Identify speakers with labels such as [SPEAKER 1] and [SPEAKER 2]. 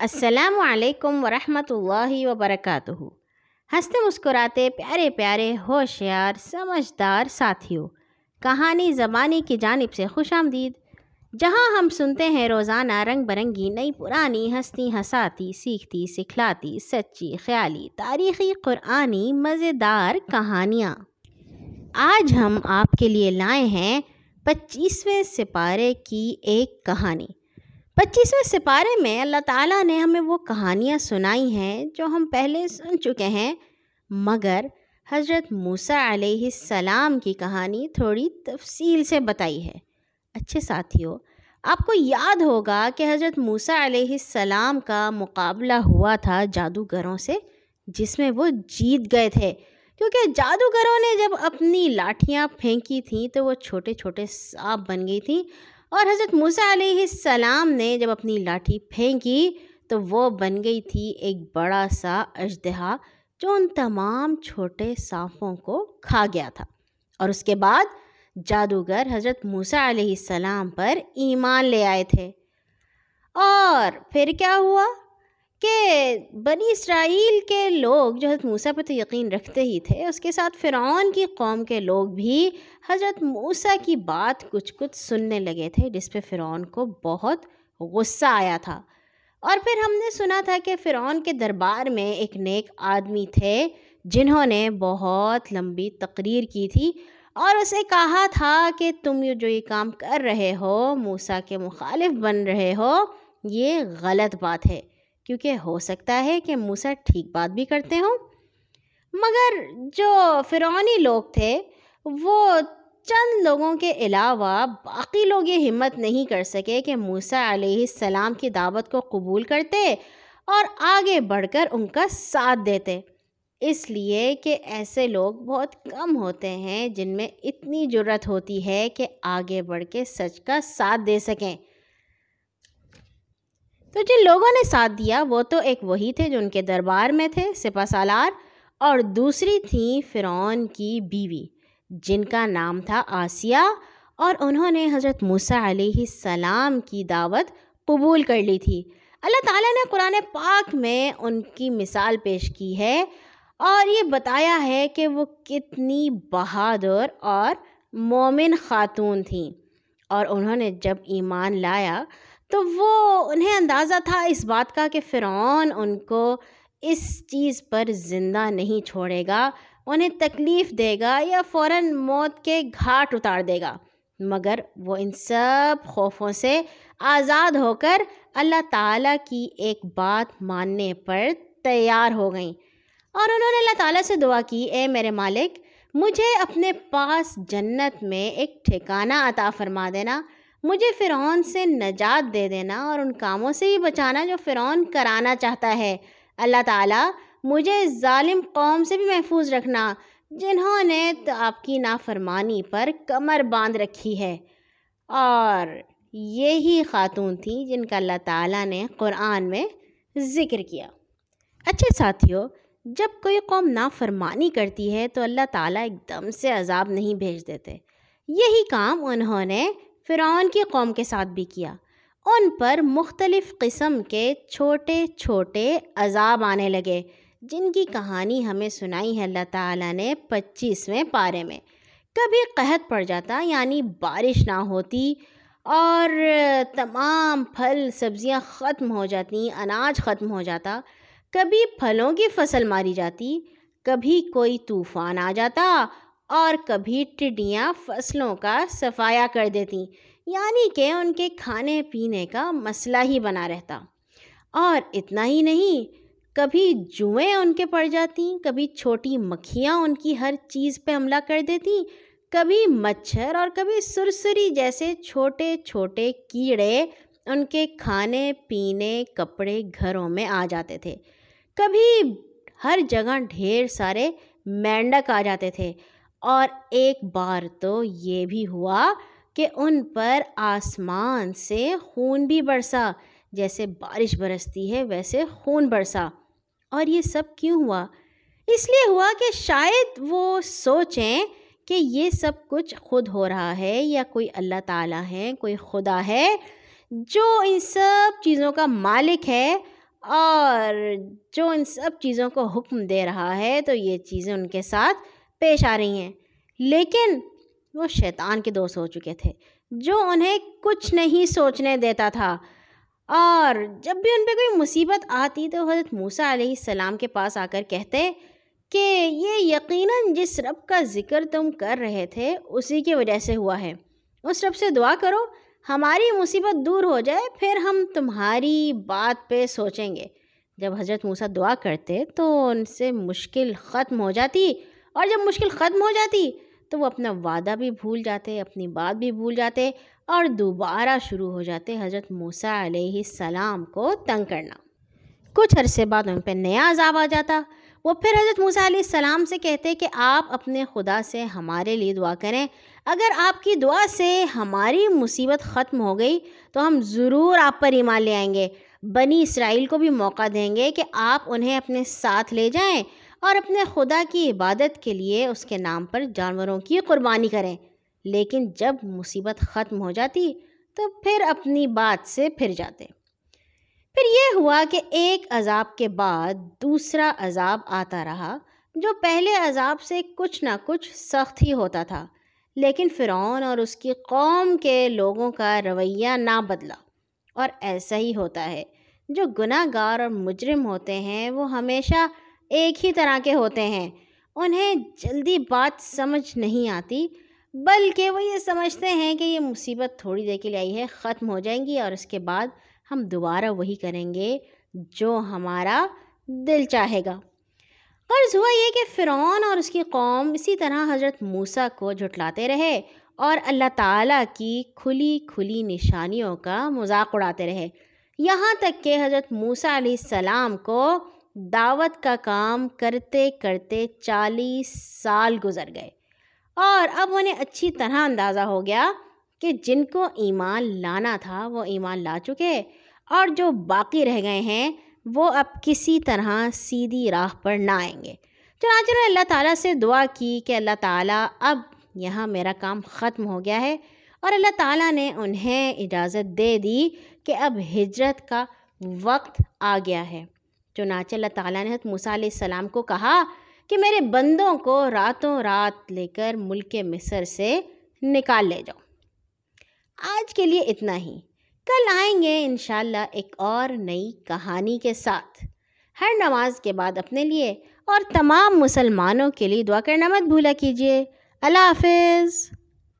[SPEAKER 1] السلام علیکم ورحمۃ اللہ وبرکاتہ۔ ہنستے مسکراتے پیارے پیارے ہوشیار سمجھدار ساتھیوں کہانی زبانی کی جانب سے خوش آمدید۔ جہاں ہم سنتے ہیں روزانہ رنگ برنگی نئی پرانی ہستی ہساتی سیکھتی، سکھلاتی، سچی، خیالی، تاریخی، قرآنی، مزیدار کہانیاں۔ آج ہم آپ کے لیے لائے ہیں پچیسویں سپارے کی ایک کہانی۔ پچیسویں سپارے میں اللہ تعالیٰ نے ہمیں وہ کہانیاں سنائی ہیں جو ہم پہلے سن چکے ہیں، مگر حضرت موسیٰ علیہ السلام کی کہانی تھوڑی تفصیل سے بتائی ہے۔ اچھے ساتھیوں، آپ کو یاد ہوگا کہ حضرت موسیٰ علیہ السلام کا مقابلہ ہوا تھا جادوگروں سے، جس میں وہ جیت گئے تھے۔ کیونکہ جادوگروں نے جب اپنی لاٹھیاں پھینکی تھیں تو وہ چھوٹے چھوٹے سانپ بن گئی تھیں۔ اور حضرت موسیٰ علیہ السلام نے جب اپنی لاٹھی پھینکی تو وہ بن گئی تھی ایک بڑا سا اجدہا جو ان تمام چھوٹے سانپوں کو کھا گیا تھا۔ اور اس کے بعد جادوگر حضرت موسیٰ علیہ السلام پر ایمان لے آئے تھے۔ اور پھر کیا ہوا؟ کہ بنی اسرائیل کے لوگ جو حضرت موسیٰ پہ تو یقین رکھتے ہی تھے، اس کے ساتھ فرعون کی قوم کے لوگ بھی حضرت موسیٰ کی بات کچھ کچھ سننے لگے تھے، جس پہ فرعون کو بہت غصہ آیا تھا۔ اور پھر ہم نے سنا تھا کہ فرعون کے دربار میں ایک نیک آدمی تھے جنہوں نے بہت لمبی تقریر کی تھی اور اسے کہا تھا کہ تم جو یہ کام کر رہے ہو، موسیٰ کے مخالف بن رہے ہو، یہ غلط بات ہے۔ کیونکہ ہو سکتا ہے کہ موسا ٹھیک بات بھی کرتے ہوں۔ مگر جو فرعونی لوگ تھے، وہ چند لوگوں کے علاوہ باقی لوگ یہ ہمت نہیں کر سکے کہ موسا علیہ السلام کی دعوت کو قبول کرتے اور آگے بڑھ کر ان کا ساتھ دیتے۔ اس لیے کہ ایسے لوگ بہت کم ہوتے ہیں جن میں اتنی جرت ہوتی ہے کہ آگے بڑھ کے سچ کا ساتھ دے سکیں۔ تو جن لوگوں نے ساتھ دیا، وہ تو ایک وہی تھے جو ان کے دربار میں تھے سپا سالار، اور دوسری تھیں فرعون کی بیوی، جن کا نام تھا آسیہ، اور انہوں نے حضرت موسیٰ علیہ السلام کی دعوت قبول کر لی تھی۔ اللہ تعالیٰ نے قرآن پاک میں ان کی مثال پیش کی ہے، اور یہ بتایا ہے کہ وہ کتنی بہادر اور مومن خاتون تھیں۔ اور انہوں نے جب ایمان لایا تو وہ انہیں اندازہ تھا اس بات کا کہ فرعون ان کو اس چیز پر زندہ نہیں چھوڑے گا، انہیں تکلیف دے گا یا فوراً موت کے گھاٹ اتار دے گا۔ مگر وہ ان سب خوفوں سے آزاد ہو کر اللہ تعالیٰ کی ایک بات ماننے پر تیار ہو گئیں۔ اور انہوں نے اللہ تعالیٰ سے دعا کی، اے میرے مالک، مجھے اپنے پاس جنت میں ایک ٹھکانہ عطا فرما دینا مجھے فرعون سے نجات دے دینا اور ان کاموں سے ہی بچانا جو فرعون کرانا چاہتا ہے۔ اللہ تعالیٰ، مجھے ظالم قوم سے بھی محفوظ رکھنا، جنہوں نے تو آپ کی نافرمانی پر کمر باندھ رکھی ہے۔ اور یہی خاتون تھیں جن کا اللہ تعالیٰ نے قرآن میں ذکر کیا۔ اچھے ساتھیوں، جب کوئی قوم نافرمانی کرتی ہے تو اللہ تعالیٰ ایک دم سے عذاب نہیں بھیج دیتے۔ یہی کام انہوں نے فرعون کی قوم کے ساتھ بھی کیا۔ ان پر مختلف قسم کے چھوٹے چھوٹے عذاب آنے لگے۔ جن کی کہانی ہمیں سنائی ہے اللہ تعالیٰ نے پچیسویں پارے میں۔ کبھی قحط پڑ جاتا یعنی بارش نہ ہوتی اور تمام پھل، سبزیاں ختم ہو جاتی، اناج ختم ہو جاتا۔ کبھی پھلوں کی فصل ماری جاتی، کبھی کوئی طوفان آ جاتا اور کبھی ٹڈیاں فصلوں کا صفایا کر دیتیں یعنی کہ ان کے کھانے پینے کا مسئلہ ہی بنا رہتا۔ اور اتنا ہی نہیں، کبھی جوئیں ان کے پڑ جاتیں کبھی چھوٹی مکھیاں ان کی ہر چیز پہ حملہ کر دیتیں کبھی مچھر اور کبھی سرسری جیسے چھوٹے چھوٹے کیڑے ان کے کھانے پینے کپڑے گھروں میں آ جاتے تھے۔ کبھی ہر جگہ ڈھیر سارے مینڈک آ جاتے تھے۔ اور ایک بار تو یہ بھی ہوا کہ ان پر آسمان سے خون بھی برسا۔ جیسے بارش برستی ہے، ویسے خون برسا۔ اور یہ سب کیوں ہوا؟ اس لیے ہوا کہ شاید وہ سوچیں کہ یہ سب کچھ خود ہو رہا ہے یا کوئی اللہ تعالیٰ ہے کوئی خدا ہے جو ان سب چیزوں کا مالک ہے اور جو ان سب چیزوں کو حکم دے رہا ہے۔ تو یہ چیزیں ان کے ساتھ پیش آ رہی ہیں۔ لیکن وہ شیطان کے دوست ہو چکے تھے، جو انہیں کچھ نہیں سوچنے دیتا تھا۔ اور جب بھی ان پہ کوئی مصیبت آتی تو حضرت موسیٰ علیہ السلام کے پاس آ کر کہتے کہ یہ یقیناً جس رب کا ذکر تم کر رہے تھے، اسی کی وجہ سے ہوا ہے۔ اس رب سے دعا کرو، ہماری مصیبت دور ہو جائے، پھر ہم تمہاری بات پہ سوچیں گے۔ جب حضرت موسیٰ دعا کرتے تو ان سے مشکل ختم ہو جاتی۔ اور جب مشکل ختم ہو جاتی تو وہ اپنا وعدہ بھی بھول جاتے، اپنی بات بھی بھول جاتے اور دوبارہ شروع ہو جاتے حضرت موسیٰ علیہ السلام کو تنگ کرنا۔ کچھ عرصے بعد ان پہ نیا عذاب آ جاتا۔ وہ پھر حضرت موسیٰ علیہ السلام سے کہتے کہ آپ اپنے خدا سے ہمارے لیے دعا کریں۔ اگر آپ کی دعا سے ہماری مصیبت ختم ہو گئی تو ہم ضرور آپ پر ایمان لے آئیں گے۔ بنی اسرائیل کو بھی موقع دیں گے کہ آپ انہیں اپنے ساتھ لے جائیں۔ اور اپنے خدا کی عبادت کے لیے اس کے نام پر جانوروں کی قربانی کریں۔ لیکن جب مصیبت ختم ہو جاتی تو پھر اپنی بات سے پھر جاتے۔ پھر یہ ہوا کہ ایک عذاب کے بعد دوسرا عذاب آتا رہا، جو پہلے عذاب سے کچھ نہ کچھ سخت ہی ہوتا تھا۔ لیکن فرعون اور اس کی قوم کے لوگوں کا رویہ نہ بدلا۔ اور ایسا ہی ہوتا ہے، جو گناہ گار اور مجرم ہوتے ہیں، وہ ہمیشہ ایک ہی طرح کے ہوتے ہیں۔ انہیں جلدی بات سمجھ نہیں آتی، بلکہ وہ یہ سمجھتے ہیں کہ یہ مصیبت تھوڑی دیر کے لیے آئی ہے، ختم ہو جائیں گی اور اس کے بعد ہم دوبارہ وہی کریں گے جو ہمارا دل چاہے گا۔ غرض ہوا یہ کہ فرعون اور اس کی قوم اسی طرح حضرت موسیٰ کو جھٹلاتے رہے اور اللہ تعالیٰ کی کھلی کھلی نشانیوں کا مذاق اڑاتے رہے۔ یہاں تک کہ حضرت موسیٰ علیہ السلام کو دعوت کا کام کرتے کرتے چالیس سال گزر گئے۔ اور اب انہیں اچھی طرح اندازہ ہو گیا کہ جن کو ایمان لانا تھا، وہ ایمان لا چکے۔ اور جو باقی رہ گئے ہیں، وہ اب کسی طرح سیدھی راہ پر نہ آئیں گے۔ چنانچہ نے اللہ تعالیٰ سے دعا کی کہ اللہ تعالیٰ اب یہاں میرا کام ختم ہو گیا ہے۔ اور اللہ تعالیٰ نے انہیں اجازت دے دی کہ اب ہجرت کا وقت آ گیا ہے۔ چنانچہ اللہ تعالیٰ نے موسیٰ علیہ السلام کو کہا کہ میرے بندوں کو راتوں رات لے کر ملک مصر سے نکال لے جاؤ۔ آج کے لیے اتنا ہی۔ کل آئیں گے انشاءاللہ ایک اور نئی کہانی کے ساتھ۔ ہر نماز کے بعد اپنے لیے اور تمام مسلمانوں کے لیے دعا کرنا مت بھولا کیجیے۔ اللہ حافظ۔